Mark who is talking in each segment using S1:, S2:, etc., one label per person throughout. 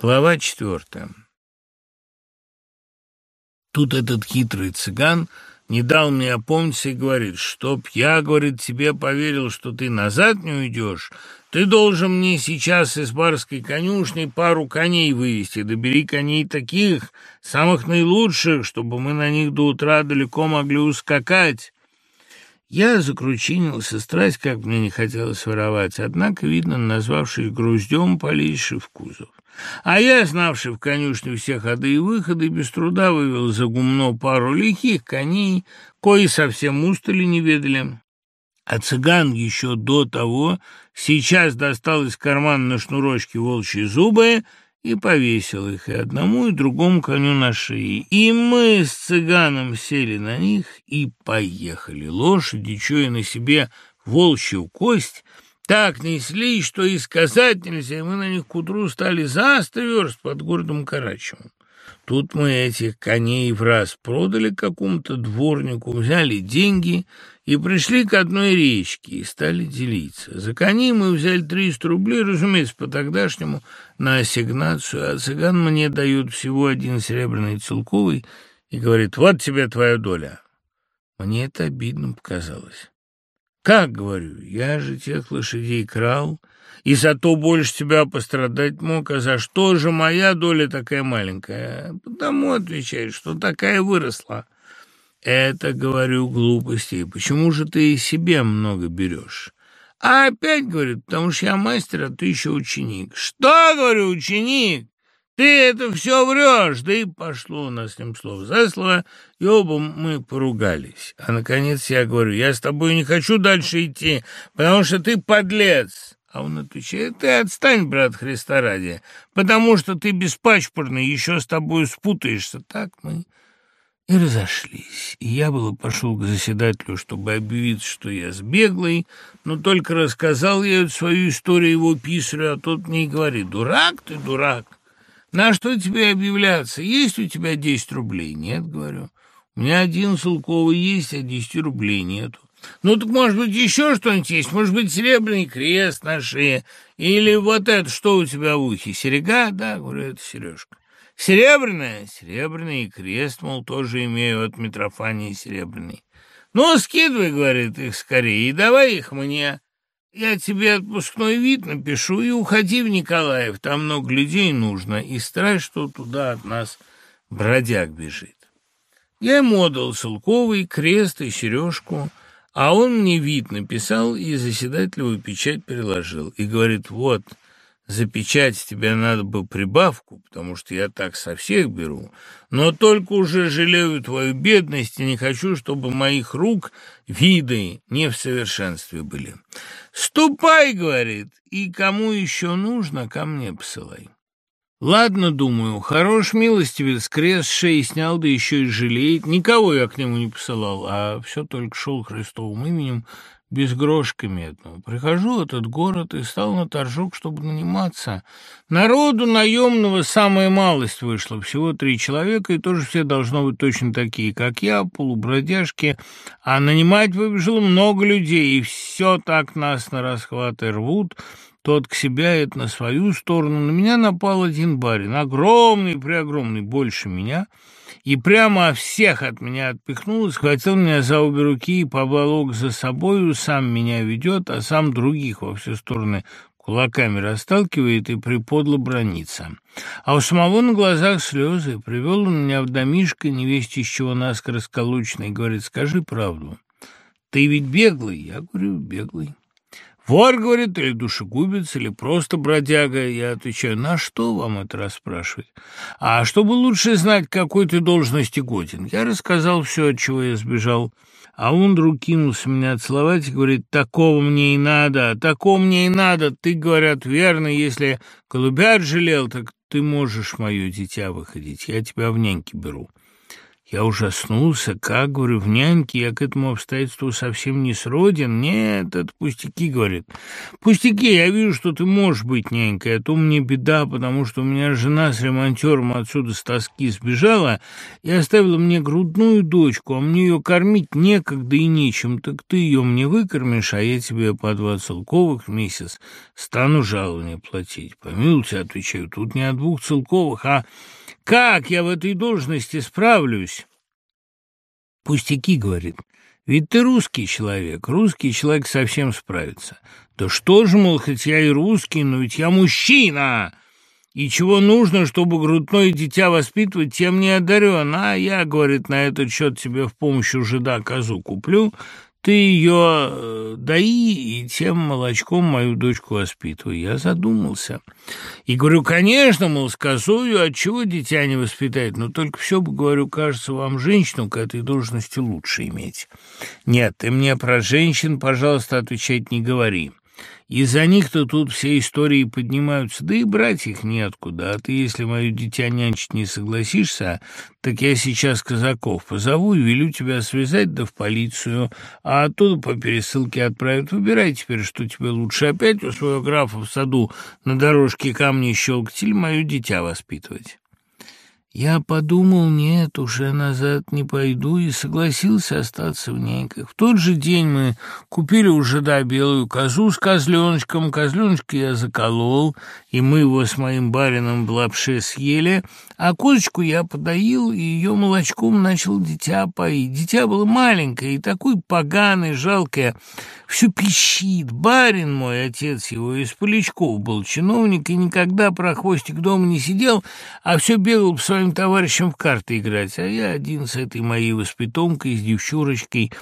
S1: Глава четвертая. Тут этот хитрый цыган не дал мне опомниться и говорит, чтоб я, говорит, тебе поверил, что ты назад не уйдешь, ты должен мне сейчас из барской конюшни пару коней вывести, добери коней таких, самых наилучших, чтобы мы на них до утра далеко могли ускакать. Я закручинился, страсть, как мне не хотелось воровать, однако, видно, назвавший груздем, полезший в кузов. А я, знавший в конюшне все ходы и выходы, без труда вывел за гумно пару лихих коней, кои совсем устали не ведали. А цыган еще до того сейчас достал из кармана на шнурочке волчьи зубы и повесил их и одному, и другому коню на шее. И мы с цыганом сели на них и поехали. Лошади, чуя на себе волчью кость, так несли, что и сказать нельзя, и мы на них к утру стали за верст под городом Карачевым. Тут мы этих коней в раз продали какому-то дворнику, взяли деньги и пришли к одной речке и стали делиться. За коней мы взяли 300 рублей, разумеется, по-тогдашнему, на ассигнацию, а цыган мне дают всего один серебряный целковый и говорит, вот тебе твоя доля. Мне это обидно показалось. «Как, — говорю, — я же тех лошадей крал, и зато больше тебя пострадать мог, а за что же моя доля такая маленькая? Потому, — отвечает, — что такая выросла». «Это, — говорю, — глупости. Почему же ты и себе много берешь?» А опять, говорит, потому что я мастер, а ты еще ученик. Что, говорю, ученик? Ты это все врешь, да и пошло у нас с ним слово за слово, и оба мы поругались. А, наконец, я говорю, я с тобой не хочу дальше идти, потому что ты подлец. А он отвечает, ты отстань, брат Христа ради, потому что ты беспачпорный, еще с тобой спутаешься. Так мы и разошлись. И я было пошел к заседателю, чтобы объявить, что я сбеглый, но только рассказал я свою историю его писарю, а тот мне и говорит, дурак ты, дурак. На что тебе объявляться? Есть у тебя десять рублей? Нет, говорю. У меня один целковый есть, а десяти рублей нету. Ну, так, может быть, еще что-нибудь есть? Может быть, серебряный крест на шее? Или вот это, что у тебя в ухе? Серега? Да, говорю, это сережка. Серебряная? Серебряный крест, мол, тоже имею от Митрофании серебряный. Ну, скидывай, говорит, их скорее, и давай их мне. Я тебе отпускной вид напишу и уходи в Николаев, там много людей нужно, и страсть, что туда от нас бродяг бежит. Я ему отдал целковый, крест и сережку, а он мне вид написал и заседателевую печать приложил. И говорит, вот, за печать тебе надо бы прибавку, потому что я так со всех беру, но только уже жалею твою бедность и не хочу, чтобы моих рук виды не в совершенстве были. «Ступай, — говорит, — и кому еще нужно, ко мне посылай». Ладно, думаю, хорош милостивец, крест шеи снял, да еще и жалеет. Никого я к нему не посылал, а все только шел Христовым именем, без грошка медного. Прихожу в этот город и стал на торжок, чтобы наниматься. Народу наемного самая малость вышла, всего три человека, и тоже все должно быть точно такие, как я, полубродяжки, а нанимать выбежало много людей, и все так нас на расхваты рвут, тот к себя, это на свою сторону. На меня напал один барин, огромный, преогромный, больше меня — и прямо всех от меня отпихнул, схватил меня за обе руки и поволок за собою, сам меня ведет, а сам других во все стороны кулаками расталкивает и приподло бронится. А у самого на глазах слезы. Привел он меня в домишко, невесть из чего наскоро сколоченный, говорит, скажи правду. Ты ведь беглый? Я говорю, беглый. Вор, говорит, или душегубец, или просто бродяга. Я отвечаю, на что вам это расспрашивать? А чтобы лучше знать, какой ты должности годен. Я рассказал все, от чего я сбежал. А он вдруг кинулся меня целовать и говорит, такого мне и надо, такого мне и надо. Ты, говорят, верно, если голубят жалел, так ты можешь мое дитя выходить, я тебя в няньки беру. Я ужаснулся, как, говорю, в няньке я к этому обстоятельству совсем не сроден. Нет, это пустяки, говорит. Пустяки, я вижу, что ты можешь быть нянькой, а то мне беда, потому что у меня жена с ремонтером отсюда с тоски сбежала и оставила мне грудную дочку, а мне ее кормить некогда и нечем. Так ты ее мне выкормишь, а я тебе по два целковых в месяц стану жалование платить. Помилуйте, отвечаю, тут не от двух целковых, а как я в этой должности справлюсь? Пустяки, говорит. Ведь ты русский человек, русский человек совсем справится. Да что же, мол, хоть я и русский, но ведь я мужчина. И чего нужно, чтобы грудное дитя воспитывать, тем не одарен. А я, говорит, на этот счет тебе в помощь уже да козу куплю, ты ее э, даи и тем молочком мою дочку воспитывай. Я задумался. И говорю, конечно, мол, с козою, отчего дитя не воспитает, но только все бы, говорю, кажется, вам женщину к этой должности лучше иметь. Нет, ты мне про женщин, пожалуйста, отвечать не говори. Из-за них-то тут все истории поднимаются, да и брать их неоткуда. А ты, если мое дитя нянчить не согласишься, так я сейчас казаков позову и велю тебя связать да в полицию, а оттуда по пересылке отправят. Выбирай теперь, что тебе лучше, опять у своего графа в саду на дорожке камни щелкать или мое дитя воспитывать». Я подумал, нет, уже назад не пойду, и согласился остаться в няньках. В тот же день мы купили уже, да, белую козу с козленочком. Козленочка я заколол, и мы его с моим барином в лапше съели, а козочку я подоил, и ее молочком начал дитя поить. Дитя было маленькое и такое поганое, жалкое, все пищит. Барин мой, отец его, из Полячков был чиновник, и никогда про хвостик дома не сидел, а все бегал по своим товарищам в карты играть, а я один с этой моей воспитомкой, с девчурочкой,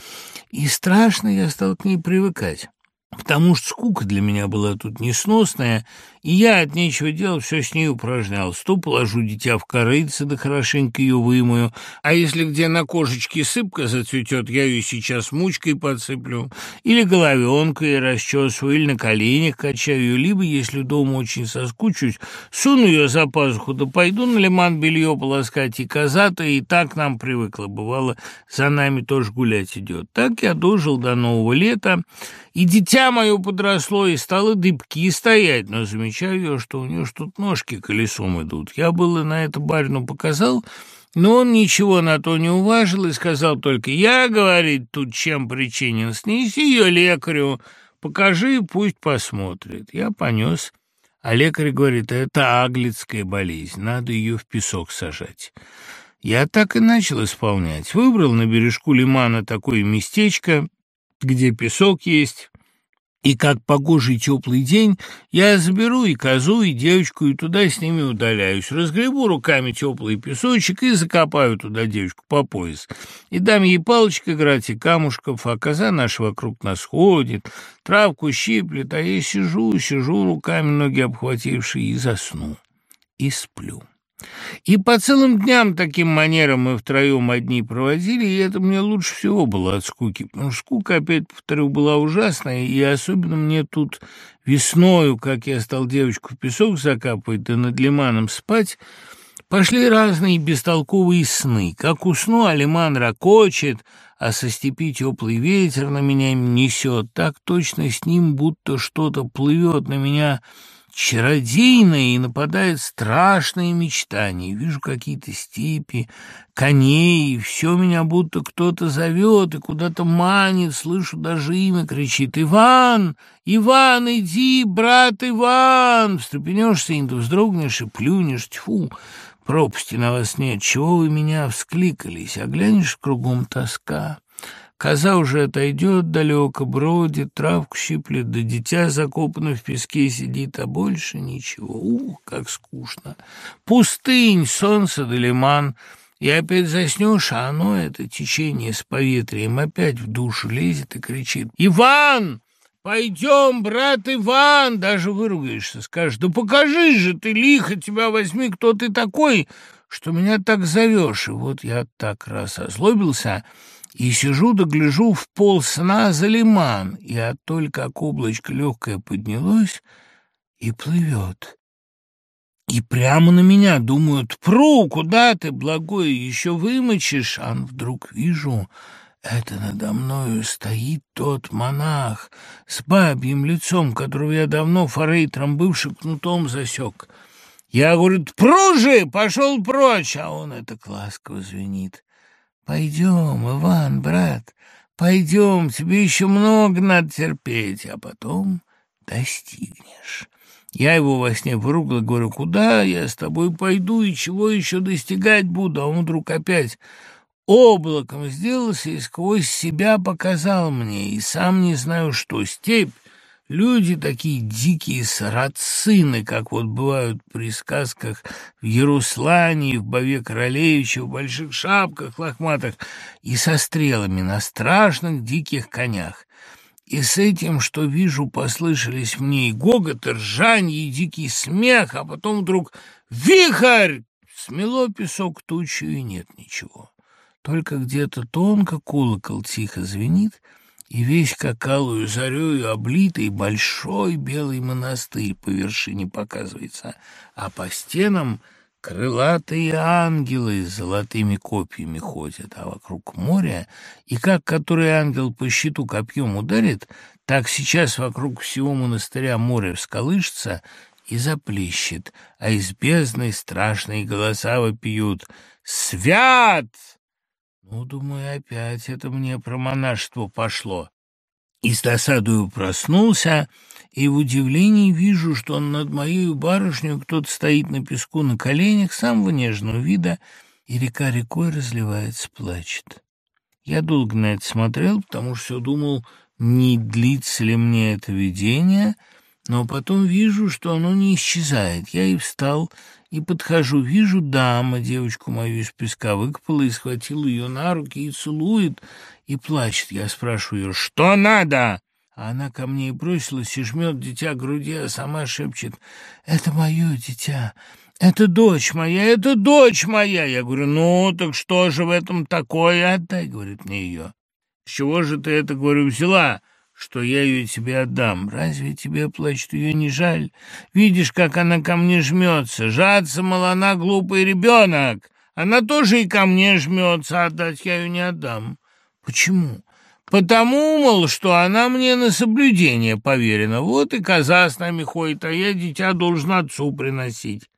S1: и страшно я стал к ней привыкать потому что скука для меня была тут несносная, и я от нечего делать все с ней упражнялся. То положу дитя в корыце, да хорошенько ее вымою, а если где на кошечке сыпка зацветет, я ее сейчас мучкой подсыплю, или головенкой расчесываю, или на коленях качаю либо, если дома очень соскучусь, суну ее за пазуху, да пойду на лиман белье полоскать, и коза-то и так нам привыкла, бывало, за нами тоже гулять идет. Так я дожил до нового лета, и дитя мое подросло, и стало дыбки стоять, но замечаю я, что у нее что-то ножки колесом идут. Я было на это барину показал, но он ничего на то не уважил и сказал только, «Я, — говорит, — тут чем причинен, снеси ее лекарю, покажи, пусть посмотрит». Я понес, а лекарь говорит, «Это аглицкая болезнь, надо ее в песок сажать». Я так и начал исполнять. Выбрал на бережку лимана такое местечко, где песок есть, и как погожий теплый день я заберу и козу, и девочку, и туда с ними удаляюсь. Разгребу руками теплый песочек и закопаю туда девочку по пояс. И дам ей палочкой играть и камушков, а коза наша вокруг нас ходит, травку щиплет, а я сижу, сижу руками ноги обхватившие и засну, и сплю. И по целым дням таким манером мы втроем одни проводили, и это мне лучше всего было от скуки, потому что скука, опять повторю, была ужасная, и особенно мне тут весною, как я стал девочку в песок закапывать, да над лиманом спать, пошли разные бестолковые сны. Как усну, а лиман ракочет, а со степи теплый ветер на меня несет, так точно с ним будто что-то плывет на меня — чародейное и нападает страшные мечтания. Вижу какие-то степи, коней, и все меня будто кто-то зовет и куда-то манит, слышу даже имя, кричит «Иван! Иван, иди, брат Иван!» Встрепенешься, и ты вздрогнешь и плюнешь, тьфу, пропасти на вас нет, чего вы меня вскликались, а глянешь кругом тоска. Коза уже отойдет далеко, бродит, травку щиплет, да дитя закопано в песке сидит, а больше ничего. Ух, как скучно! Пустынь, солнце да лиман. И опять заснешь, а оно, это течение с поветрием, опять в душу лезет и кричит «Иван!» «Пойдем, брат Иван!» Даже выругаешься, скажешь, «Да покажи же ты, лихо тебя возьми, кто ты такой, что меня так зовешь!» И вот я так раз озлобился, и сижу да гляжу в пол сна за лиман, и от только как облачко легкое поднялось и плывет. И прямо на меня думают, «Пру, куда ты, благой, еще вымочишь?» А вдруг вижу, это надо мною стоит тот монах с бабьим лицом, которого я давно форейтером бывший кнутом засек. Я, говорю, пружи, пошел прочь, а он это ласково звенит. Пойдем, Иван, брат, пойдем, тебе еще много надо терпеть, а потом достигнешь. Я его во сне выругал, говорю, куда я с тобой пойду и чего еще достигать буду, а он вдруг опять облаком сделался и сквозь себя показал мне, и сам не знаю что, степь, Люди такие дикие сарацины, как вот бывают при сказках в Яруслане, в Бове Королевича, в больших шапках лохматых и со стрелами на страшных диких конях. И с этим, что вижу, послышались мне и гогот, и ржанье, и дикий смех, а потом вдруг вихрь! Смело песок тучу, и нет ничего. Только где-то тонко колокол тихо звенит — и весь какалую зарею облитый большой белый монастырь по вершине показывается, а по стенам крылатые ангелы с золотыми копьями ходят, а вокруг моря, и как который ангел по щиту копьем ударит, так сейчас вокруг всего монастыря море всколышется и заплещет, а из бездны страшные голоса вопиют «Свят!» Ну, думаю, опять это мне про монашество пошло. И с досадою проснулся, и в удивлении вижу, что над моей барышней кто-то стоит на песку на коленях самого нежного вида, и река рекой разливается, плачет. Я долго на это смотрел, потому что все думал, не длится ли мне это видение, но потом вижу, что оно не исчезает. Я и встал, и подхожу, вижу, дама девочку мою из песка выкопала и схватила ее на руки и целует, и плачет. Я спрашиваю ее, что надо? А она ко мне и бросилась, и жмет дитя к груди, а сама шепчет, это мое дитя, это дочь моя, это дочь моя. Я говорю, ну, так что же в этом такое? Отдай, говорит мне ее. С чего же ты это, говорю, взяла? Что я ее тебе отдам. Разве тебе, плачет, ее не жаль? Видишь, как она ко мне жмется. Жаться, мол, она глупый ребенок. Она тоже и ко мне жмется, отдать я ее не отдам. Почему? Потому, мол, что она мне на соблюдение поверена. Вот и коза с нами ходит, а я дитя должен отцу приносить.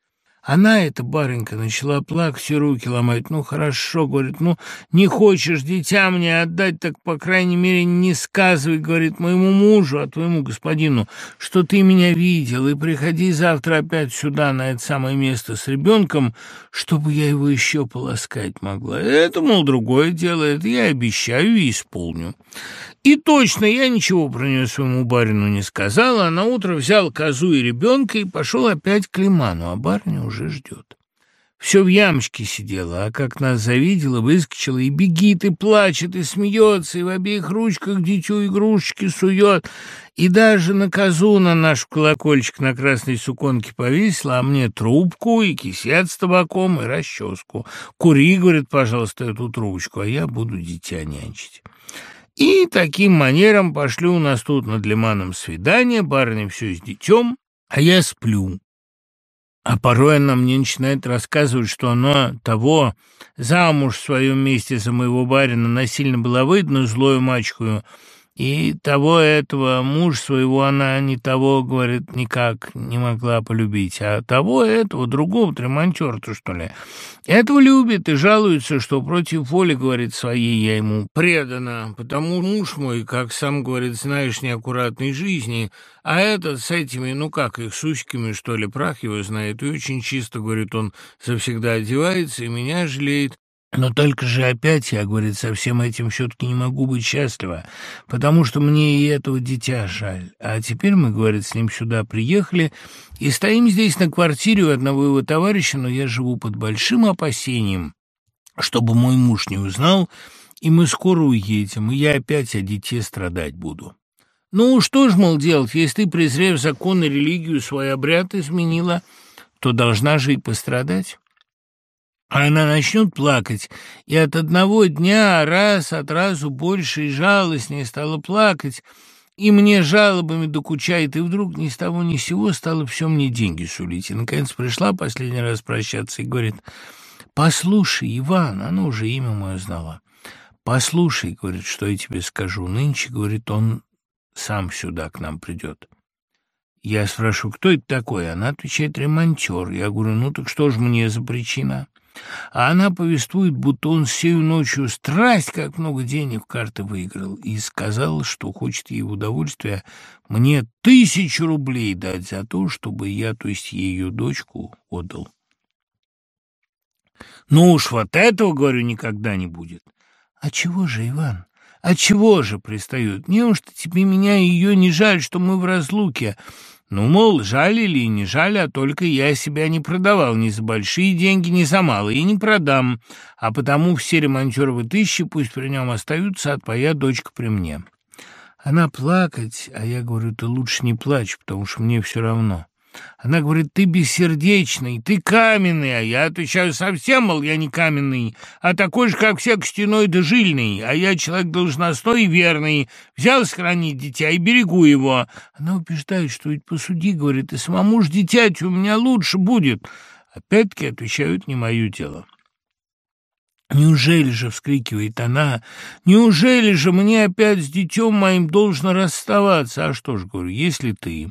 S1: Она, эта барынька, начала плакать и руки ломать. «Ну, хорошо», — говорит, «ну, не хочешь дитя мне отдать, так, по крайней мере, не сказывай, — говорит, — моему мужу, а твоему господину, что ты меня видел, и приходи завтра опять сюда, на это самое место с ребенком, чтобы я его еще полоскать могла. Это, мол, другое дело, это я обещаю и исполню». И точно я ничего про нее своему барину не сказала, а на утро взял козу и ребенка и пошел опять к Лиману, а барыня уже ждет. Все в ямочке сидела, а как нас завидела, выскочила и бегит, и плачет, и смеется, и в обеих ручках дитю игрушечки сует, и даже на козу на наш колокольчик на красной суконке повесила, а мне трубку и кисет с табаком и расческу. Кури, говорит, пожалуйста, эту трубочку, а я буду дитя нянчить. И таким манером пошли у нас тут над лиманом свидание, барыня все с детем, а я сплю. А порой она мне начинает рассказывать, что она того замуж в своем месте за моего барина насильно была выдана злою мачкою, и того этого муж своего она не того, говорит, никак не могла полюбить, а того этого, другого тремонтера-то, что ли. Этого любит и жалуется, что против воли, говорит, своей я ему предана, потому муж мой, как сам говорит, знаешь, неаккуратной жизни, а этот с этими, ну как их, сучками, что ли, прах его знает, и очень чисто, говорит, он завсегда одевается и меня жалеет. Но только же опять я, говорит, со всем этим все-таки не могу быть счастлива, потому что мне и этого дитя жаль. А теперь мы, говорит, с ним сюда приехали и стоим здесь на квартире у одного его товарища, но я живу под большим опасением, чтобы мой муж не узнал, и мы скоро уедем, и я опять о дите страдать буду. Ну, что ж, мол, делать, если ты, презрев закон и религию, свой обряд изменила, то должна же и пострадать. А она начнет плакать, и от одного дня раз от разу больше и жалостнее стала плакать, и мне жалобами докучает, и вдруг ни с того ни с сего стало все мне деньги сулить. И, наконец, пришла последний раз прощаться и говорит, «Послушай, Иван, она уже имя мое знала, послушай, — говорит, — что я тебе скажу. Нынче, — говорит, — он сам сюда к нам придет». Я спрашиваю, кто это такой? Она отвечает, ремонтер. Я говорю, ну так что же мне за причина? А она повествует, будто он сею ночью страсть, как много денег в карты выиграл, и сказал, что хочет ей в удовольствие мне тысячу рублей дать за то, чтобы я, то есть ее дочку, отдал. Ну уж вот этого, говорю, никогда не будет. А чего же, Иван? А чего же, пристают? Неужто тебе меня и ее не жаль, что мы в разлуке? Ну, мол, жаль или не жаль, а только я себя не продавал ни за большие деньги, ни за малые, и не продам, а потому все ремонтеровы тысячи пусть при нем остаются, а твоя дочка при мне. Она плакать, а я говорю, ты лучше не плачь, потому что мне все равно. Она говорит, ты бессердечный, ты каменный, а я отвечаю, совсем, мол, я не каменный, а такой же, как все, костяной да жильный, а я человек должностной и верный, взял сохранить дитя и берегу его. Она убеждает, что ведь посуди, говорит, и самому ж дитяти у меня лучше будет. Опять-таки отвечают, не мое дело. «Неужели же, — вскрикивает она, — неужели же мне опять с детем моим должно расставаться? А что ж, говорю, если ты,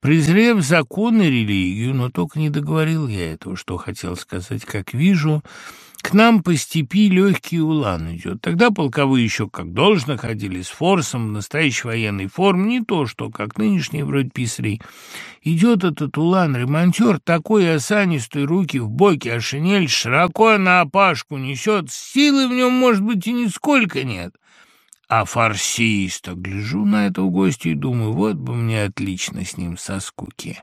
S1: презрев закон и религию, но только не договорил я этого, что хотел сказать, как вижу, — к нам по степи легкий улан идет. Тогда полковые еще как должно ходили с форсом в настоящей военной форме, не то что, как нынешний вроде писарей. Идет этот улан-ремонтер, такой осанистый, руки в боке, а шинель широко на опашку несет, силы в нем, может быть, и нисколько нет. А фарсиста, гляжу на этого гостя и думаю, вот бы мне отлично с ним со скуки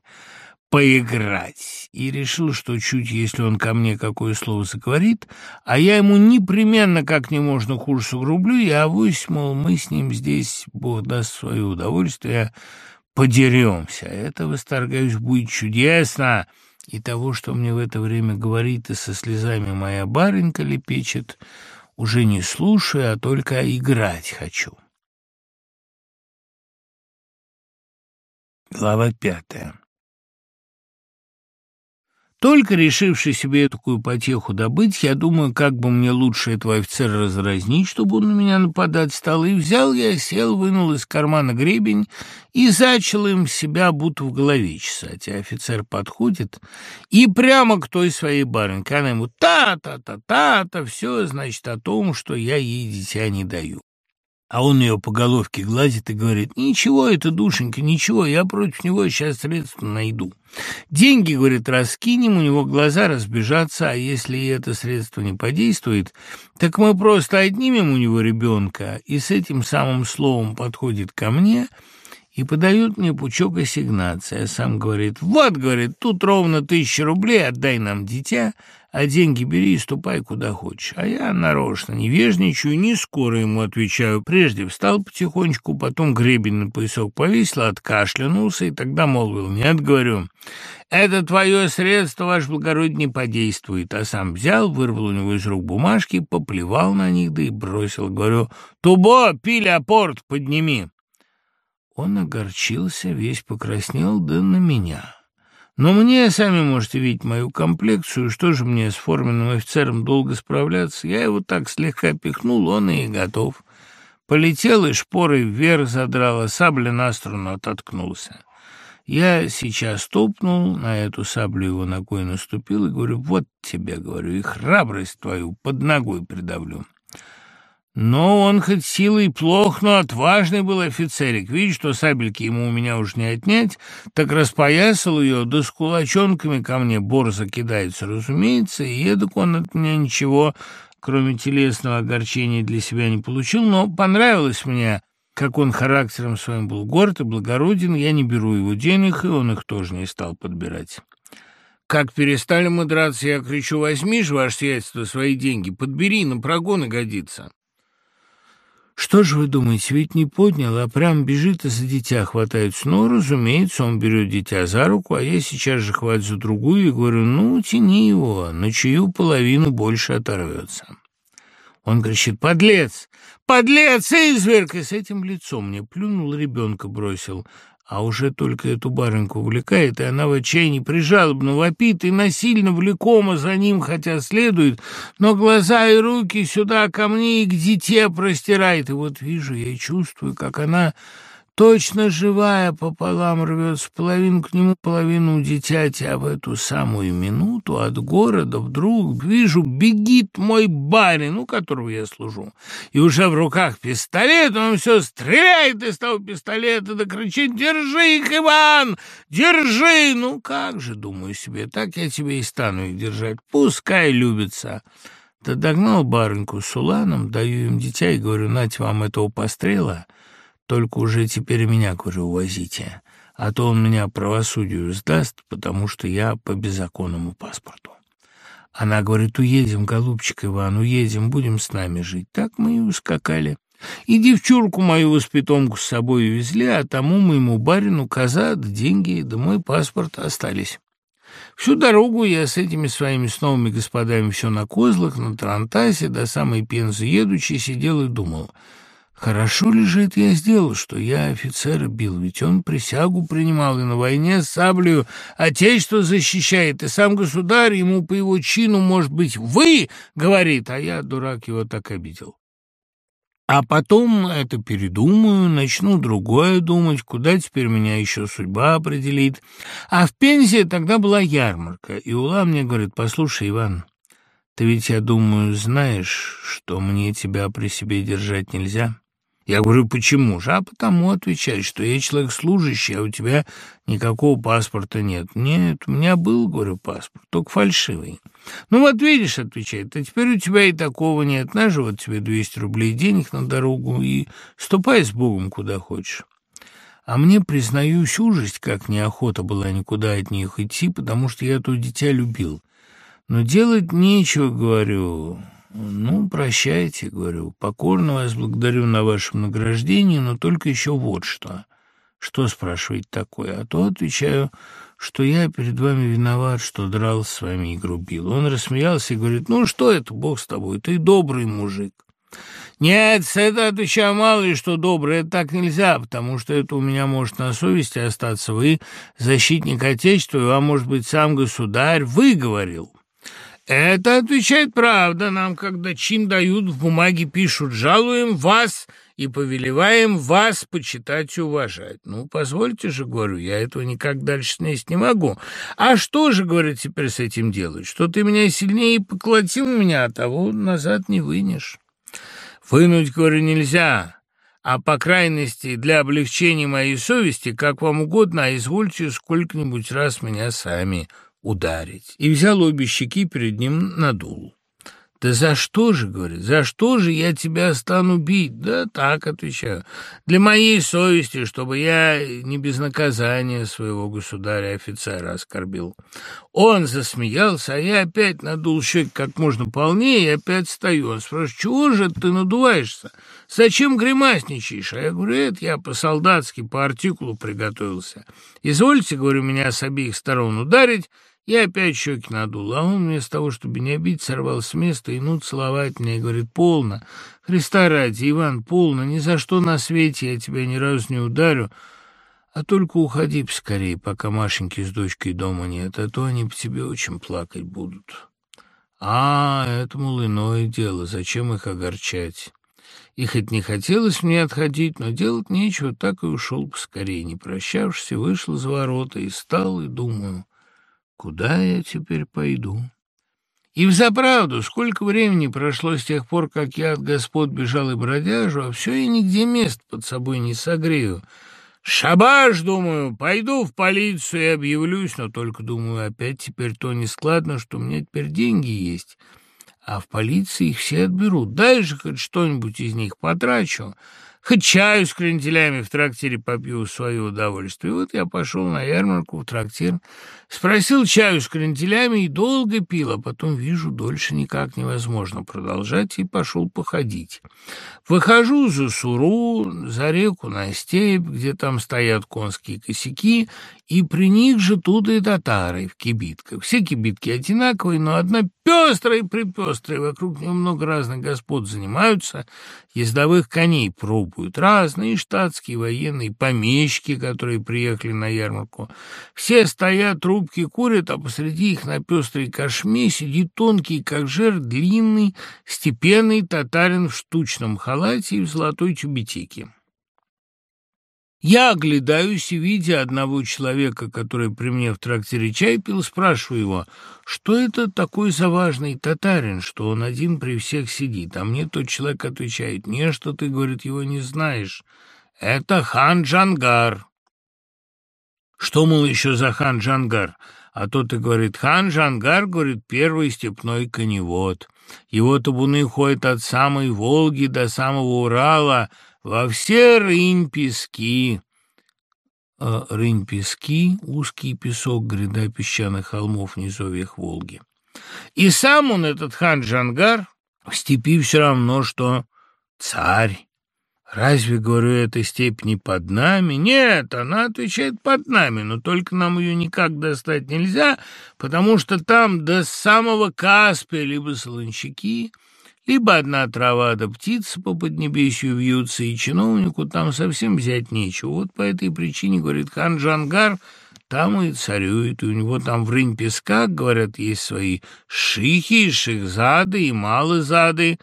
S1: поиграть, и решил, что чуть если он ко мне какое слово заговорит, а я ему непременно как не можно хуже сугрублю, и авось, мол, мы с ним здесь, Бог даст свое удовольствие, подеремся. Это, восторгаюсь, будет чудесно, и того, что мне в это время говорит и со слезами моя барынька лепечет, уже не слушаю, а только играть хочу. Глава пятая только решивший себе такую потеху добыть, я думаю, как бы мне лучше этого офицера разразнить, чтобы он на меня нападать стал, и взял я, сел, вынул из кармана гребень и зачал им себя будто в голове чесать. А офицер подходит и прямо к той своей барыньке, она ему та-та-та-та-та, все, значит, о том, что я ей дитя не даю. А он ее по головке гладит и говорит, «Ничего это, душенька, ничего, я против него сейчас средства найду. Деньги, — говорит, — раскинем, у него глаза разбежатся, а если это средство не подействует, так мы просто отнимем у него ребенка». И с этим самым словом подходит ко мне — и подает мне пучок ассигнаций, а сам говорит, «Вот, — говорит, — тут ровно тысяча рублей, отдай нам дитя, а деньги бери и ступай куда хочешь». А я нарочно невежничаю, не скоро ему отвечаю. Прежде встал потихонечку, потом гребень на поясок повесил, откашлянулся и тогда молвил, «Нет, — говорю, — это твое средство, ваш благородие, не подействует». А сам взял, вырвал у него из рук бумажки, поплевал на них, да и бросил. Говорю, «Тубо, пили апорт, подними». Он огорчился, весь покраснел, да на меня. Но мне, сами можете видеть мою комплекцию, что же мне с форменным офицером долго справляться? Я его так слегка пихнул, он и готов. Полетел и шпорой вверх задрал, а сабля на струну ототкнулся. Я сейчас топнул, на эту саблю его ногой наступил и говорю, вот тебе, говорю, и храбрость твою под ногой придавлю. Но он хоть силой плох, но отважный был офицерик. Видишь, что сабельки ему у меня уж не отнять, так распоясал ее, да с кулачонками ко мне борзо кидается, разумеется, и едок он от меня ничего, кроме телесного огорчения, для себя не получил, но понравилось мне, как он характером своим был горд и благороден, я не беру его денег, и он их тоже не стал подбирать. Как перестали мы драться, я кричу, возьми же, ваше сиятельство, свои деньги, подбери, на прогоны годится. Что же вы думаете, ведь не поднял, а прям бежит и за дитя хватается. Ну, разумеется, он берет дитя за руку, а я сейчас же хватаю за другую и говорю, ну, тяни его, на чью половину больше оторвется. Он кричит, подлец, подлец, изверг!» И с этим лицом мне плюнул, ребенка бросил а уже только эту барыньку увлекает, и она в отчаянии прижалобно вопит и насильно влекома за ним, хотя следует, но глаза и руки сюда ко мне и к дите простирает. И вот вижу я и чувствую, как она точно живая пополам рвется, половину к нему, половину дитяти, а в эту самую минуту от города вдруг вижу, бегит мой барин, у которого я служу, и уже в руках пистолет, он все стреляет из того пистолета, да кричит «Держи их, Иван! Держи!» Ну как же, думаю себе, так я тебе и стану их держать, пускай любится. Да догнал барыньку с уланом, даю им дитя и говорю, нате вам этого пострела — только уже теперь меня, говорю, увозите, а то он меня правосудию сдаст, потому что я по беззаконному паспорту. Она говорит, уедем, голубчик Иван, уедем, будем с нами жить. Так мы и ускакали. И девчурку мою воспитомку с собой увезли, а тому моему барину коза, да деньги, да мой паспорт остались. Всю дорогу я с этими своими с новыми господами все на козлах, на Тарантасе, до самой Пензы едучи, сидел и думал — Хорошо ли же это я сделал, что я офицера бил, ведь он присягу принимал и на войне с саблею отечество защищает, и сам государь ему по его чину, может быть, «вы», говорит, а я, дурак, его так обидел. А потом это передумаю, начну другое думать, куда теперь меня еще судьба определит. А в Пензе тогда была ярмарка, и Ула мне говорит, послушай, Иван, ты ведь, я думаю, знаешь, что мне тебя при себе держать нельзя?» Я говорю, почему же? А потому, отвечает, что я человек служащий, а у тебя никакого паспорта нет. Нет, у меня был, говорю, паспорт, только фальшивый. Ну вот видишь, отвечает, а теперь у тебя и такого нет. На же вот тебе 200 рублей денег на дорогу и ступай с Богом куда хочешь. А мне, признаюсь, ужасть, как неохота была никуда от них идти, потому что я то дитя любил. Но делать нечего, говорю, «Ну, прощайте», — говорю, — «покорно вас благодарю на вашем награждении, но только еще вот что». «Что, спрашивать такое?» А то отвечаю, что я перед вами виноват, что драл с вами и грубил. Он рассмеялся и говорит, «Ну, что это, бог с тобой, ты добрый мужик». «Нет, с это отвечаю мало ли что доброе, это так нельзя, потому что это у меня может на совести остаться. Вы защитник Отечества, и вам, может быть, сам государь выговорил». Это отвечает правда нам, когда чин дают, в бумаге пишут «жалуем вас» и повелеваем вас почитать и уважать. Ну, позвольте же, говорю, я этого никак дальше снести не могу. А что же, говорит, теперь с этим делать? Что ты меня сильнее поколотил меня, а того назад не вынешь. Вынуть, говорю, нельзя, а по крайности для облегчения моей совести, как вам угодно, а извольте сколько-нибудь раз меня сами ударить, и взял обе щеки перед ним надул. «Да за что же, — говорит, — за что же я тебя стану бить?» «Да так, — отвечаю, — для моей совести, чтобы я не без наказания своего государя-офицера оскорбил». Он засмеялся, а я опять надул щеки как можно полнее и опять стою. Он спрашивает, чего же ты надуваешься? Зачем гримасничаешь? А я говорю, это я по-солдатски, по артикулу приготовился. Извольте, говорю, меня с обеих сторон ударить, я опять щеки надул, а он вместо того, чтобы не обидеть, сорвал с места и ну целовать меня и говорит, полно, Христа ради, Иван, полно, ни за что на свете я тебя ни разу не ударю, а только уходи поскорей, пока Машеньки с дочкой дома нет, а то они по тебе очень плакать будут. А, это, мол, иное дело, зачем их огорчать? И хоть не хотелось мне отходить, но делать нечего, так и ушел поскорей, не прощавшись, вышел за ворота и стал, и думаю... Куда я теперь пойду? И взаправду, сколько времени прошло с тех пор, как я от господ бежал и бродяжу, а все я нигде мест под собой не согрею. Шабаш, думаю, пойду в полицию и объявлюсь, но только, думаю, опять теперь то нескладно, что у меня теперь деньги есть, а в полиции их все отберут. Дай хоть что-нибудь из них потрачу. Хоть чаю с кренделями в трактире попью свое удовольствие. Вот я пошел на ярмарку в трактир, спросил чаю с кренделями и долго пил, а потом вижу, дольше никак невозможно продолжать, и пошел походить. Выхожу за Суру, за реку на степь, где там стоят конские косяки, и при них же тут и татары в кибитках. Все кибитки одинаковые, но одна пестрая и припестрая. Вокруг нее много разных господ занимаются, ездовых коней пробуют. Разные штатские, военные, помещики, которые приехали на ярмарку. Все стоят, трубки курят, а посреди их на пестрой кошме сидит тонкий, как жир, длинный, степенный татарин в штучном халате и в золотой тюбетейке. Я оглядаюсь и, видя одного человека, который при мне в трактире чай пил, спрашиваю его, что это такой за важный татарин, что он один при всех сидит. А мне тот человек отвечает, не, что ты, говорит, его не знаешь. Это хан Джангар. Что, мол, еще за хан Джангар? А тот и говорит, хан Джангар, говорит, первый степной коневод. Его табуны ходят от самой Волги до самого Урала, во все рынь-пески. А рынь-пески — узкий песок, гряда песчаных холмов в низовьях Волги. И сам он, этот хан Джангар, в степи все равно, что царь. Разве, говорю, эта степь не под нами? Нет, она отвечает под нами, но только нам ее никак достать нельзя, потому что там до самого Каспия либо солончаки — либо одна трава да птицы по поднебесью вьются, и чиновнику там совсем взять нечего. Вот по этой причине, говорит хан Джангар, там и царюет, и у него там в рынь песка, говорят, есть свои шихи, шихзады и малызады,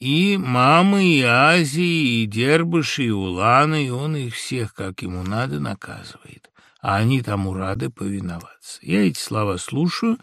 S1: и мамы, и Азии, и дербыши, и уланы, и он их всех, как ему надо, наказывает а они тому рады повиноваться. Я эти слова слушаю,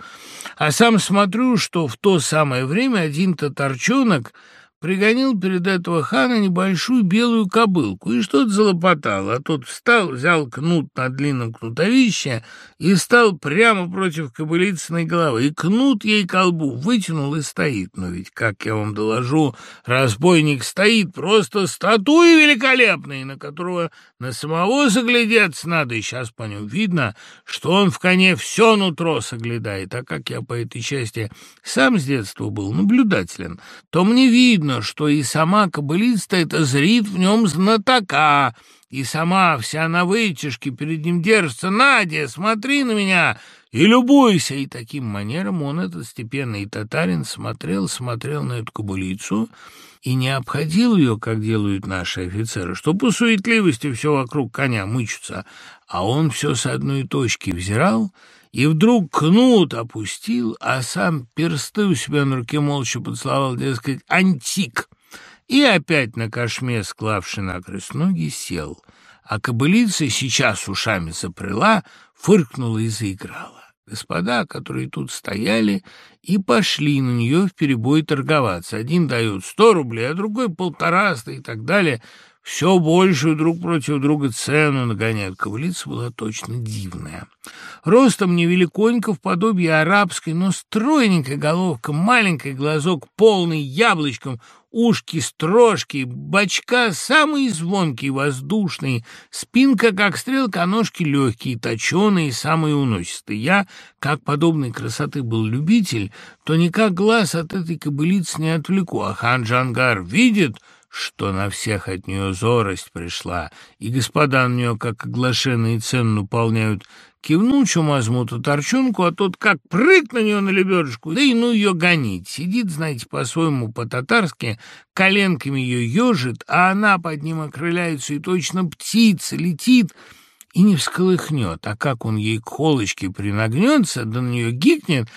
S1: а сам смотрю, что в то самое время один татарчонок пригонил перед этого хана небольшую белую кобылку и что-то залопотал, а тот встал, взял кнут на длинном кнутовище и стал прямо против кобылицыной головы, и кнут ей колбу вытянул и стоит. Но ведь, как я вам доложу, разбойник стоит просто статуей великолепной, на которого на самого заглядеться надо, и сейчас по нему видно, что он в коне все нутро соглядает, а как я по этой части сам с детства был наблюдателен, то мне видно, видно, что и сама кобылица это зрит в нем знатока, и сама вся на вытяжке перед ним держится. «Надя, смотри на меня и любуйся!» И таким манером он, этот степенный татарин, смотрел, смотрел на эту кобылицу и не обходил ее, как делают наши офицеры, что по суетливости все вокруг коня мычутся, а он все с одной точки взирал — и вдруг кнут опустил, а сам персты у себя на руке молча поцеловал, дескать, антик. И опять на кошме, склавший накрест ноги, сел. А кобылица сейчас ушами запрыла, фыркнула и заиграла. Господа, которые тут стояли, и пошли на нее в перебой торговаться. Один дает сто рублей, а другой полтораста и так далее — все большую друг против друга цену нагоняют. Ковылица была точно дивная. Ростом невеликонько, в подобие арабской, но стройненькая головка, маленький глазок, полный яблочком, ушки строжки, бочка самые звонкие, воздушные, спинка, как стрелка, а ножки легкие, точеные, самые уносистые. Я, как подобной красоты был любитель, то никак глаз от этой кобылицы не отвлеку, а хан Джангар видит — что на всех от нее зорость пришла, и господа на нее, как оглашенные цены, наполняют, кивнул чумазмуту торчунку, а тот как прыг на нее на лебедушку, да и ну ее гонить. Сидит, знаете, по-своему, по-татарски, коленками ее ежит, а она под ним окрыляется, и точно птица летит, и не всколыхнет, а как он ей к холочке принагнется, да на нее гикнет,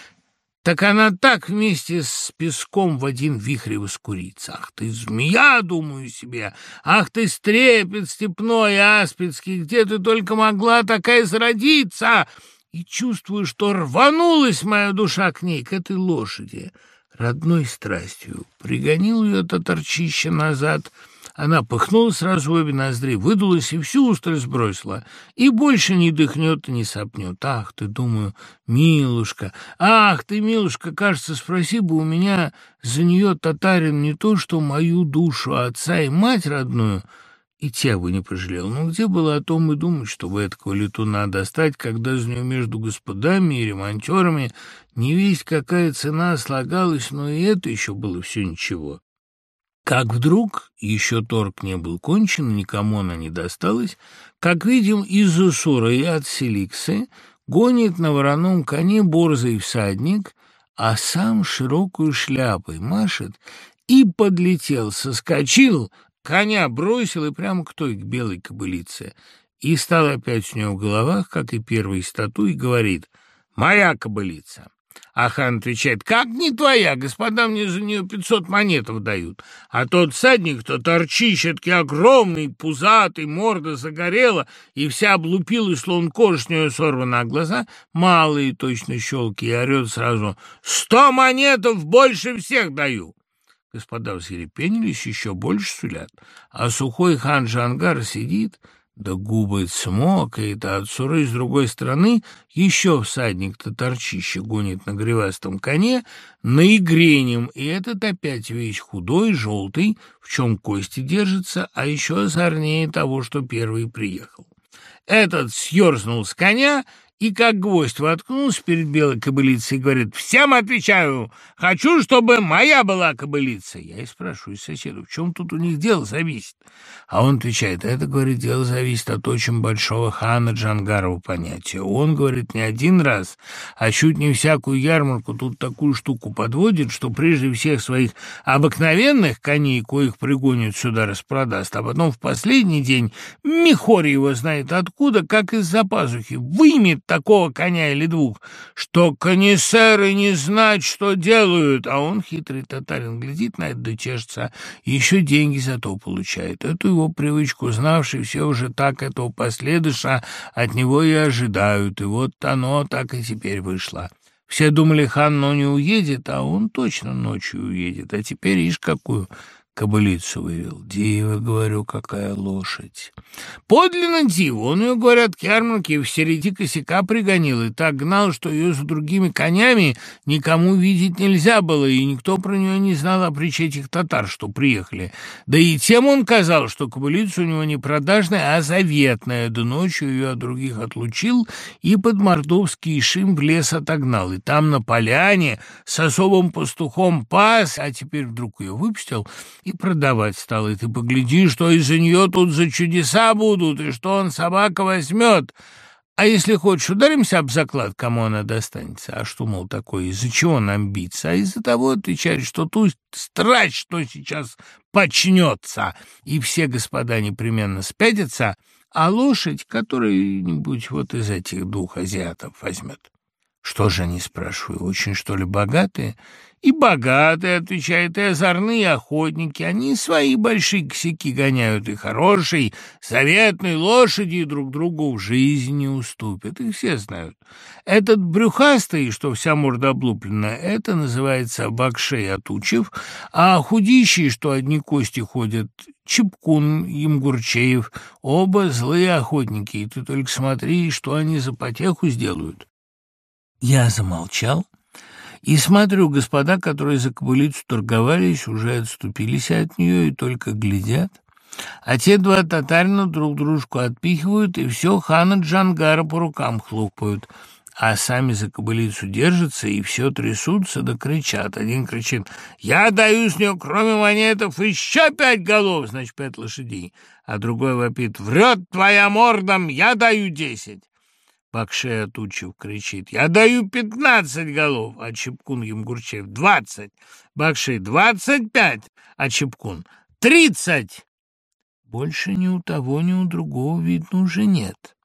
S1: так она так вместе с песком в один вихрь воскурится. Ах ты, змея, думаю себе, ах ты, стрепет степной аспидский, где ты только могла такая зародиться? И чувствую, что рванулась моя душа к ней, к этой лошади, родной страстью. Пригонил ее татарчище назад — Она пыхнула сразу обе ноздри, выдулась и всю усталь сбросила. И больше не дыхнет и не сопнет. Ах ты, думаю, милушка, ах ты, милушка, кажется, спроси бы у меня за нее татарин не то, что мою душу, а отца и мать родную, и тебя бы не пожалел. Но где было о том и думать, что в этого летуна достать, когда за нее между господами и ремонтерами не весть какая цена слагалась, но и это еще было все ничего. Как вдруг, еще торг не был кончен, никому она не досталась, как видим, из-за суры и от Селиксы гонит на вороном коне борзый всадник, а сам широкую шляпой машет и подлетел, соскочил, коня бросил и прямо к той, к белой кобылице, и стал опять у него в головах, как и первый стату, и говорит «Моя кобылица». А хан отвечает, как не твоя, господа мне за нее пятьсот монетов дают. А тот садник, то торчищетки огромный, пузатый, морда загорела, и вся облупилась, словно кожа сорвана, а глаза малые, точно щелки, и орет сразу, сто монетов больше всех даю. Господа взрепенились, еще больше сулят, а сухой хан Джангар сидит, да губы цмокает, а от суры с другой стороны еще всадник-то торчище гонит на гривастом коне на игренем, и этот опять весь худой, желтый, в чем кости держится, а еще озорнее того, что первый приехал. Этот съерзнул с коня и как гвоздь воткнулся перед белой кобылицей и говорит, «Всем отвечаю, хочу, чтобы моя была кобылица». Я и спрашиваю соседу, в чем тут у них дело зависит? А он отвечает, это, говорит, дело зависит от очень большого хана Джангарова понятия. Он, говорит, не один раз, а чуть не всякую ярмарку тут такую штуку подводит, что прежде всех своих обыкновенных коней, коих пригонят сюда, распродаст, а потом в последний день Михор его знает откуда, как из-за пазухи, вымет такого коня или двух, что конисеры не знать, что делают, а он, хитрый татарин, глядит на это, дочешется, и еще деньги за то получает. Эту его привычку, знавший все уже так этого последыша, от него и ожидают, и вот оно так и теперь вышло. Все думали, хан, но не уедет, а он точно ночью уедет, а теперь ишь какую кобылицу вывел. Дива, говорю, какая лошадь. Подлинно дива. Он ее, говорят, к ярмарке в середине косяка пригонил и так гнал, что ее за другими конями никому видеть нельзя было, и никто про нее не знал о притче этих татар, что приехали. Да и тем он казал, что кобылица у него не продажная, а заветная, да ночью ее от других отлучил и под мордовский шим в лес отогнал. И там на поляне с особым пастухом пас, а теперь вдруг ее выпустил и продавать стал. И ты погляди, что из-за нее тут за чудеса будут, и что он собака возьмет. А если хочешь, ударимся об заклад, кому она достанется. А что, мол, такое, из-за чего нам биться? А из-за того, отвечает, что ту страсть, что сейчас почнется, и все господа непременно спятятся, а лошадь, который-нибудь вот из этих двух азиатов возьмет. Что же они, спрашиваю, очень, что ли, богатые? И богатые, отвечают, и озорные охотники. Они свои большие косяки гоняют, и хорошие, заветные лошади друг другу в жизни не уступят. Их все знают. Этот брюхастый, что вся морда облуплена, это называется бакшей отучев, а худищий, что одни кости ходят, Чепкун, Емгурчеев, оба злые охотники, и ты только смотри, что они за потеху сделают. Я замолчал и смотрю, господа, которые за кобылицу торговались, уже отступились от нее и только глядят. А те два татарина друг дружку отпихивают, и все хана Джангара по рукам хлопают, а сами за кобылицу держатся и все трясутся да кричат. Один кричит «Я даю с нее, кроме монетов, еще пять голов, значит, пять лошадей», а другой вопит «Врет твоя мордом, я даю десять». Бакшея Тучев кричит. «Я даю пятнадцать голов!» А Чепкун Емгурчев — «Двадцать!» Бакшей — «Двадцать пять!» А Чепкун — «Тридцать!» Больше ни у того, ни у другого, видно, уже нет.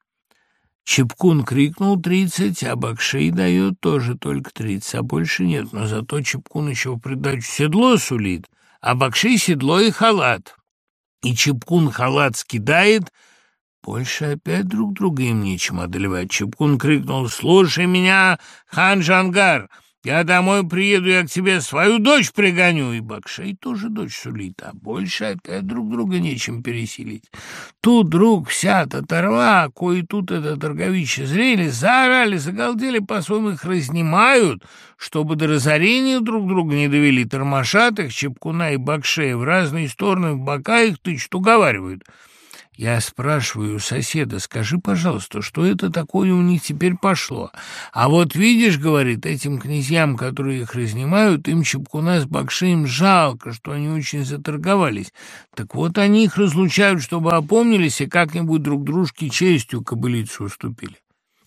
S1: Чепкун крикнул тридцать, а Бакшей дает тоже только тридцать, а больше нет. Но зато Чепкун еще в придачу седло сулит, а Бакшей седло и халат. И Чепкун халат скидает — больше опять друг друга им нечем одолевать. Чепкун крикнул «Слушай меня, хан Жангар! Я домой приеду, я к тебе свою дочь пригоню. И Бакшей тоже дочь сулит, а больше опять друг друга нечем пересилить. Тут друг вся татарва, кои тут это торговище зрели, заорали, загалдели, по-своему их разнимают, чтобы до разорения друг друга не довели. Тормошат их, Чепкуна и Бакшея в разные стороны, в бока их тычут, уговаривают — я спрашиваю соседа, скажи, пожалуйста, что это такое у них теперь пошло? А вот видишь, говорит, этим князьям, которые их разнимают, им Чепкуна с Бакшеем жалко, что они очень заторговались. Так вот они их разлучают, чтобы опомнились и как-нибудь друг дружке честью кобылицу уступили.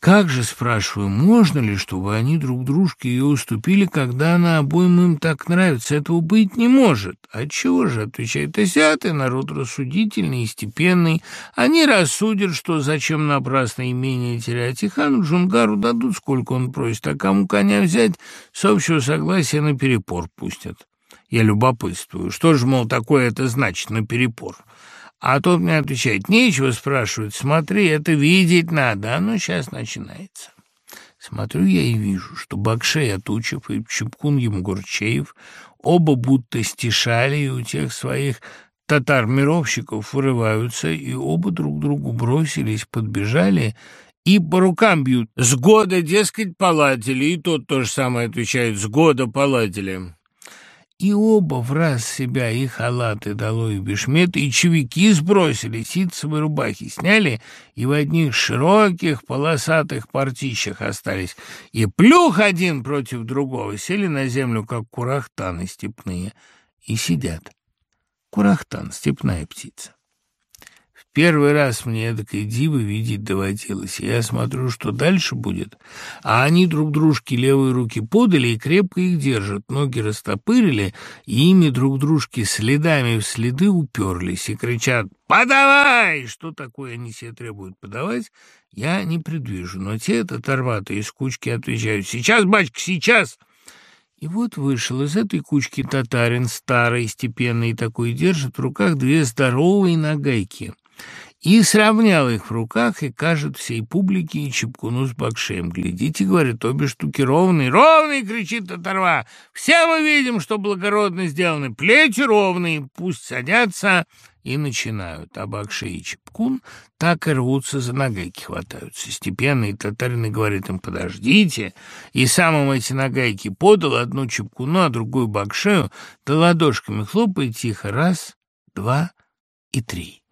S1: Как же, спрашиваю, можно ли, чтобы они друг дружке ее уступили, когда она обоим им так нравится? Этого быть не может. Отчего же, отвечает Осятый, народ рассудительный и степенный. Они рассудят, что зачем напрасно имение терять, и хану Джунгару дадут, сколько он просит, а кому коня взять, с общего согласия на перепор пустят. Я любопытствую, что же, мол, такое это значит, на перепор? А тот мне отвечает, нечего спрашивать, смотри, это видеть надо, оно сейчас начинается. Смотрю я и вижу, что Бакшей Атучев и Чепкун Емгурчеев оба будто стишали, и у тех своих татар-мировщиков вырываются, и оба друг другу бросились, подбежали и по рукам бьют. С года, дескать, поладили, и тот то же самое отвечает, с года поладили. И оба в раз себя и халаты долой и бешмет, и чевики сбросили, ситцевые рубахи сняли, и в одних широких полосатых партищах остались. И плюх один против другого сели на землю, как курахтаны степные, и сидят. Курахтан — степная птица. Первый раз мне эдакой дивы видеть доводилось, я смотрю, что дальше будет. А они друг дружке левые руки подали и крепко их держат, ноги растопырили, и ими друг дружке следами в следы уперлись и кричат «Подавай!» Что такое они себе требуют подавать, я не предвижу, но те татарватые из кучки отвечают «Сейчас, батька, сейчас!» И вот вышел из этой кучки татарин, старый, степенный такой, держит в руках две здоровые нагайки — и сравнял их в руках и кажет всей публике и Чепкуну с Бакшеем. «Глядите, — говорит, — обе штуки ровные». «Ровные!» — кричит оторва. «Все мы видим, что благородно сделаны. Плечи ровные, пусть садятся» и начинают. А Бакшей и Чепкун так и рвутся за нагайки хватаются. Степенный татарин говорит им «подождите», и сам им эти нагайки подал, одну Чепкуну, а другую Бакшею, да ладошками хлопает тихо раз, два и три.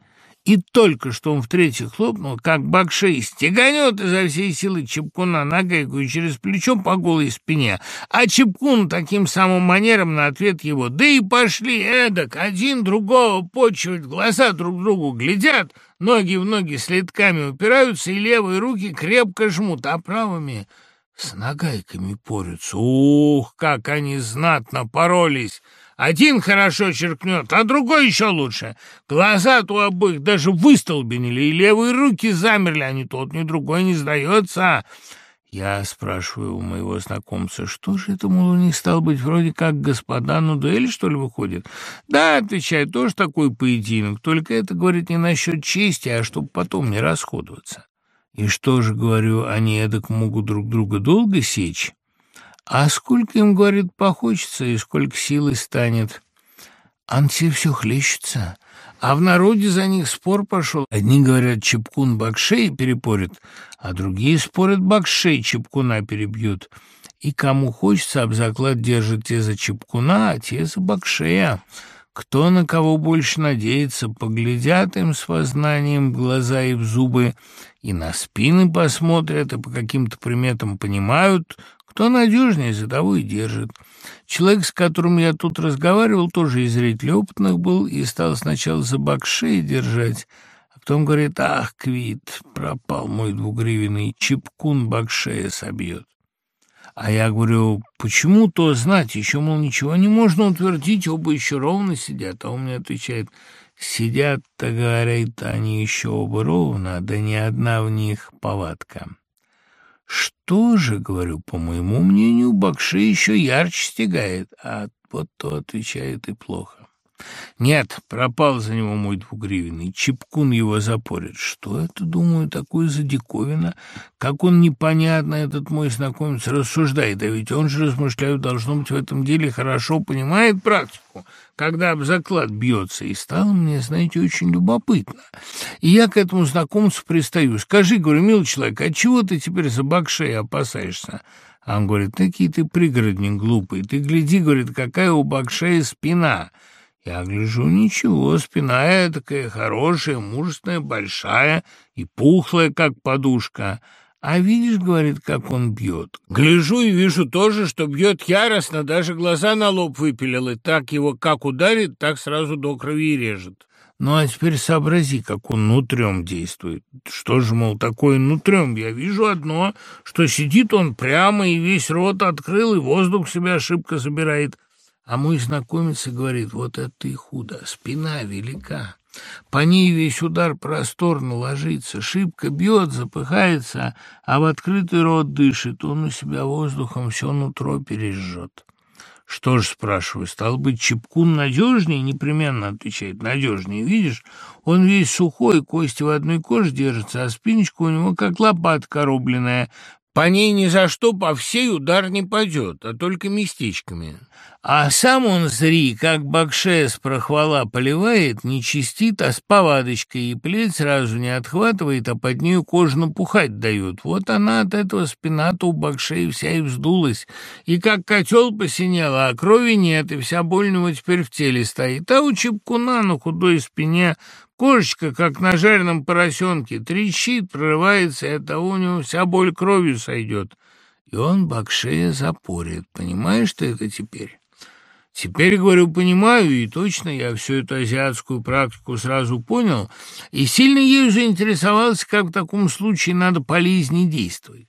S1: И только что он в-третьих хлопнул, как Бакшей стеганет изо всей силы Чепкуна на гайку и через плечо по голой спине, а Чепкун таким самым манером на ответ его «Да и пошли эдак, один другого почивать, глаза друг другу глядят, ноги в ноги следками упираются и левые руки крепко жмут, а правыми с нагайками порются. Ух, как они знатно поролись!» Один хорошо черкнет, а другой еще лучше. Глаза у обоих даже выстолбенили, и левые руки замерли, а ни тот, ни другой не сдается. Я спрашиваю у моего знакомца, что же это, мол, у них стал быть вроде как господа на дуэль, что ли, выходит? Да, отвечает, тоже такой поединок, только это, говорит, не насчет чести, а чтобы потом не расходоваться. И что же, говорю, они эдак могут друг друга долго сечь? А сколько им, говорит, похочется и сколько силы станет? Анти все хлещется, а в народе за них спор пошел. Одни говорят, Чепкун Бакшей перепорит, а другие спорят, Бакшей Чепкуна перебьют. И кому хочется, об заклад держат те за Чепкуна, а те за Бакшея. Кто на кого больше надеется, поглядят им с вознанием в глаза и в зубы, и на спины посмотрят, и по каким-то приметам понимают, кто надежнее, за того и держит. Человек, с которым я тут разговаривал, тоже из зрителей опытных был и стал сначала за бакшей держать, а потом говорит, ах, Квит, пропал мой двугривенный, чипкун бакшея собьет. А я говорю, почему то знать, еще, мол, ничего не можно утвердить, оба еще ровно сидят. А он мне отвечает, сидят-то, говорит, они еще оба ровно, да ни одна в них повадка. Что же, говорю, по моему мнению, Бакши еще ярче стегает, а вот то отвечает и плохо. Нет, пропал за него мой двугривенный, Чепкун его запорит. Что это, думаю, такое за диковина? Как он непонятно, этот мой знакомец, рассуждает, а ведь он же, размышляю, должно быть в этом деле хорошо понимает практику, когда об заклад бьется, и стало мне, знаете, очень любопытно. И я к этому знакомцу пристаю. Скажи, говорю, милый человек, а чего ты теперь за бакшей опасаешься? А он говорит, такие ты пригородник глупый, ты гляди, говорит, какая у бакшея спина. Я гляжу, ничего, спина такая хорошая, мужественная, большая и пухлая, как подушка. А видишь, говорит, как он бьет. Гляжу и вижу тоже, что бьет яростно, даже глаза на лоб выпилил, и так его как ударит, так сразу до крови режет. Ну, а теперь сообрази, как он нутрем действует. Что же, мол, такое нутрем? Я вижу одно, что сидит он прямо и весь рот открыл, и воздух себя ошибка забирает. А мой знакомец и говорит, вот это и худо, спина велика. По ней весь удар просторно ложится, шибко бьет, запыхается, а в открытый рот дышит, он у себя воздухом все нутро пережжет. Что ж, спрашиваю, стал быть, Чепкун надежнее? Непременно отвечает, надежнее. Видишь, он весь сухой, кости в одной коже держатся, а спиночка у него как лопатка рубленная. По ней ни за что по всей удар не пойдет, а только местечками. А сам он зри, как бакшес прохвала поливает, не чистит, а с повадочкой, и плеть сразу не отхватывает, а под нею кожу напухать дает. Вот она от этого спина-то у бакшея вся и вздулась, и как котел посинела, а крови нет, и вся боль у него теперь в теле стоит. А у чепкуна на худой спине Кошечка, как на жареном поросенке, трещит, прорывается, и от того у него вся боль кровью сойдет. И он Бакшея запорит. Понимаешь ты это теперь? Теперь, говорю, понимаю, и точно я всю эту азиатскую практику сразу понял, и сильно ею заинтересовался, как в таком случае надо полезнее действовать.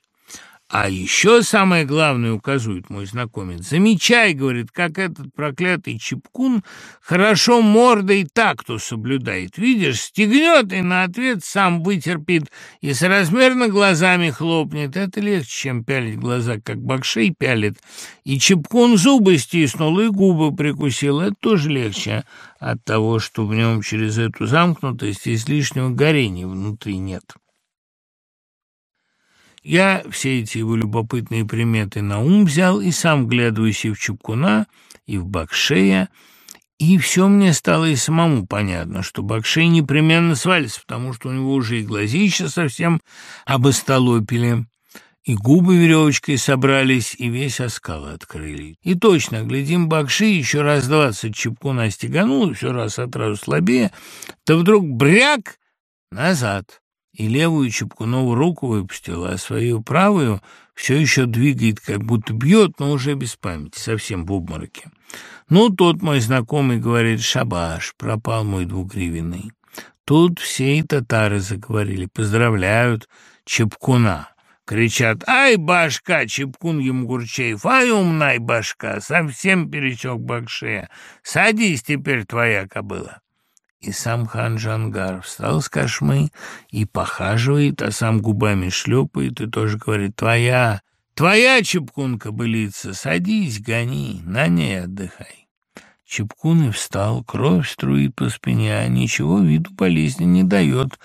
S1: А еще самое главное, указывает мой знакомец, замечай, говорит, как этот проклятый Чепкун хорошо мордой такту соблюдает. Видишь, стегнет и на ответ сам вытерпит и соразмерно глазами хлопнет. Это легче, чем пялить глаза, как бакшей пялит. И Чепкун зубы стиснул и губы прикусил. Это тоже легче от того, что в нем через эту замкнутость излишнего горения внутри нет. Я все эти его любопытные приметы на ум взял и сам глядываюсь и в Чупкуна, и в Бакшея, и все мне стало и самому понятно, что Бакшей непременно свалится, потому что у него уже и глазища совсем обостолопили, и губы веревочкой собрались, и весь оскал открыли. И точно, глядим, Бакши еще раз двадцать Чепкуна стеганул, все раз отразу слабее, то вдруг бряк назад и левую Чепкунову руку выпустила, а свою правую все еще двигает, как будто бьет, но уже без памяти, совсем в обмороке. Ну, тот мой знакомый говорит, шабаш, пропал мой двугривенный. Тут все и татары заговорили, поздравляют Чепкуна. Кричат, ай, башка, Чепкун ему ай, умная башка, совсем перечок бакшея, садись теперь твоя кобыла. И сам хан Джангар встал с кошмы и похаживает, а сам губами шлепает и тоже говорит «Твоя, твоя чепкун-кобылица, садись, гони, на ней отдыхай». Чепкун и встал, кровь струит по спине, а ничего виду болезни не дает.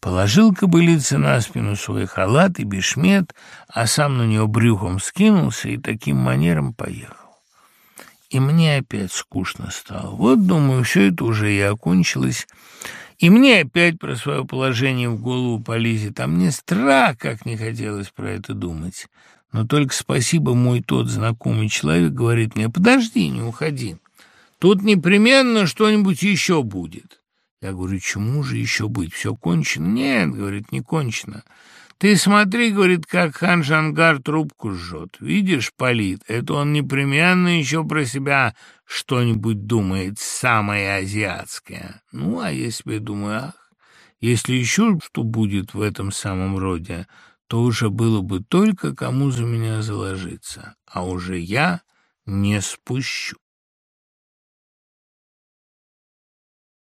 S1: Положил кобылице на спину свой халат и бешмет, а сам на нее брюхом скинулся и таким манером поехал. И мне опять скучно стало. Вот, думаю, все это уже и окончилось. И мне опять про свое положение в голову полезет, а мне страх, как не хотелось про это думать. Но только спасибо, мой тот знакомый человек говорит мне, подожди, не уходи. Тут непременно что-нибудь еще будет. Я говорю, чему же еще быть? Все кончено? Нет, говорит, не кончено. «Ты смотри, — говорит, — как хан Жангар трубку жжет. Видишь, палит, это он непременно еще про себя что-нибудь думает самое азиатское. Ну, а я себе думаю, ах, если еще что будет в этом самом роде, то уже было бы только кому за меня заложиться, а уже я не спущу».